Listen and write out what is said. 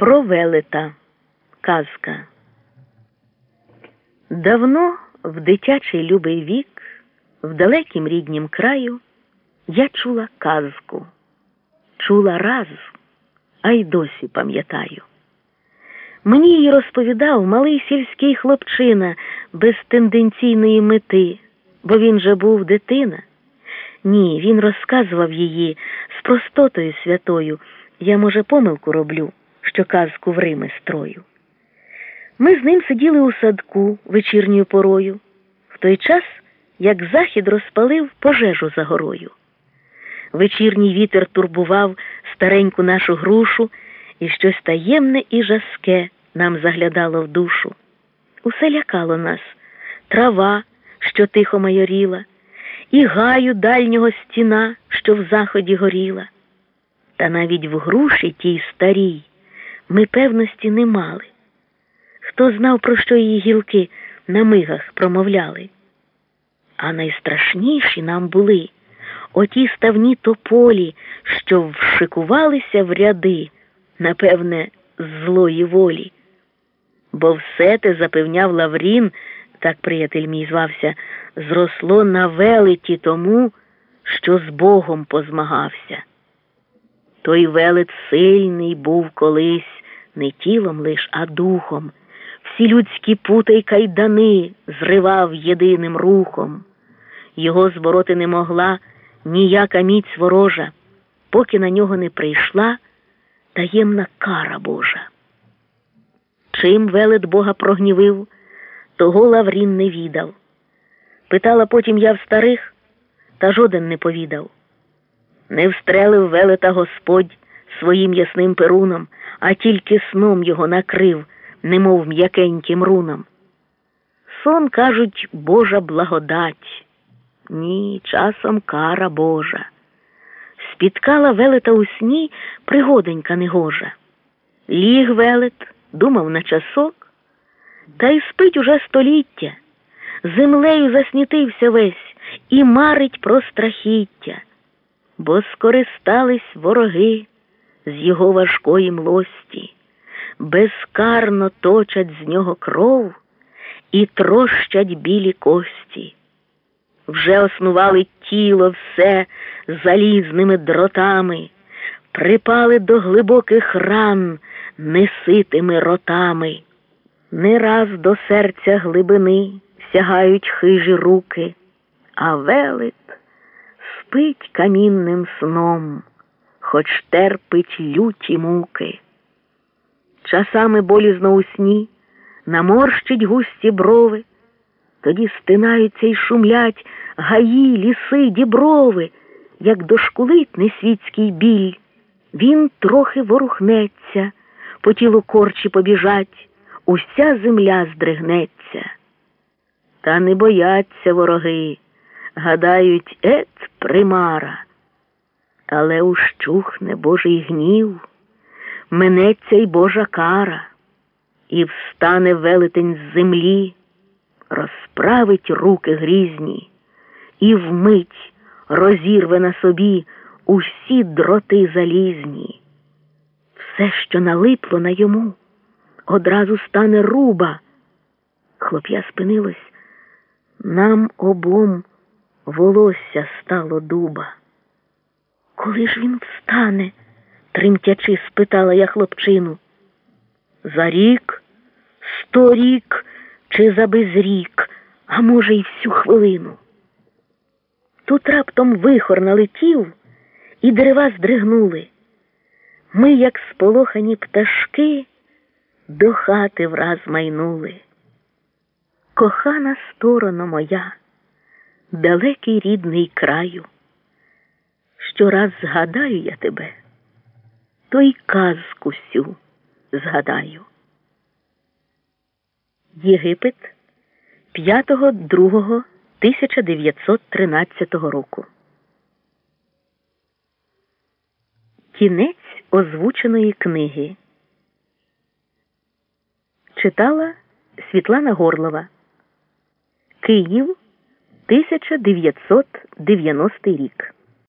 Про велета. Казка. Давно в дитячий любий вік, в далекім ріднім краю, я чула казку, чула раз, а й досі пам'ятаю. Мені її розповідав малий сільський хлопчина без тенденційної мети, бо він же був дитина. Ні, він розказував її з простотою святою. Я, може, помилку роблю, що казку в Рими строю. Ми з ним сиділи у садку вечірньою порою, в той час, як захід розпалив пожежу за горою. Вечірній вітер турбував стареньку нашу грушу, і щось таємне і жаске нам заглядало в душу. Усе лякало нас трава, що тихо майоріла, і гаю дальнього стіна, що в заході горіла. Та навіть в груші тій старій ми певності не мали. Хто знав, про що її гілки на мигах промовляли? А найстрашніші нам були оті ставні тополі, що вшикувалися в ряди, напевне, з злої волі. Бо все те запевняв Лаврін, так приятель мій звався, зросло на велеті тому, що з Богом позмагався. Той велет сильний був колись не тілом лиш, а духом. Всі людські пута й кайдани зривав єдиним рухом. Його збороти не могла ніяка міць ворожа, поки на нього не прийшла таємна кара Божа. Чим велет Бога прогнівив, того Лаврін не відав. Питала потім я в старих, та жоден не повідав. Не встрелив велета Господь своїм ясним перуном, а тільки сном його накрив, немов м'якеньким руном. Сон, кажуть, Божа благодать. Ні, часом кара Божа. Спіткала велета у сні пригоденька негожа. Ліг велет, думав на часок, та й спить уже століття. Землею заснітився весь і марить про страхіття бо скористались вороги з його важкої млості, безкарно точать з нього кров і трощать білі кості. Вже основали тіло все залізними дротами, припали до глибоких ран неситими ротами, не раз до серця глибини сягають хижі руки, а велик спить камінним сном, хоч терпить люті муки. Часами болізно у сні наморщить густі брови, тоді стинаються й шумлять гаї, ліси, діброви, як дошкулить несвітський біль. Він трохи ворухнеться, по тілу корчі побіжать, уся земля здригнеться. Та не бояться вороги гадають, ет примара, але ущухне Божий гнів, минеться й Божа кара, і встане велетень з землі, розправить руки грізні, і вмить розірве на собі усі дроти залізні. Все, що налипло на йому, одразу стане руба. Хлоп'я спинилось. Нам обом волосся стало дуба. Коли ж він встане? тремтячи, спитала я хлопчину. За рік, сто рік чи за безрік, а може, й всю хвилину. Тут раптом вихор налетів, і дерева здригнули. Ми, як сполохані пташки, до хати враз майнули. Кохана сторона моя далекий рідний краю. Щораз згадаю я тебе, то й казку сю згадаю. Єгипет 5.2.1913 року. Кінець озвученої книги читала Світлана Горлова. Київ 1990 рік.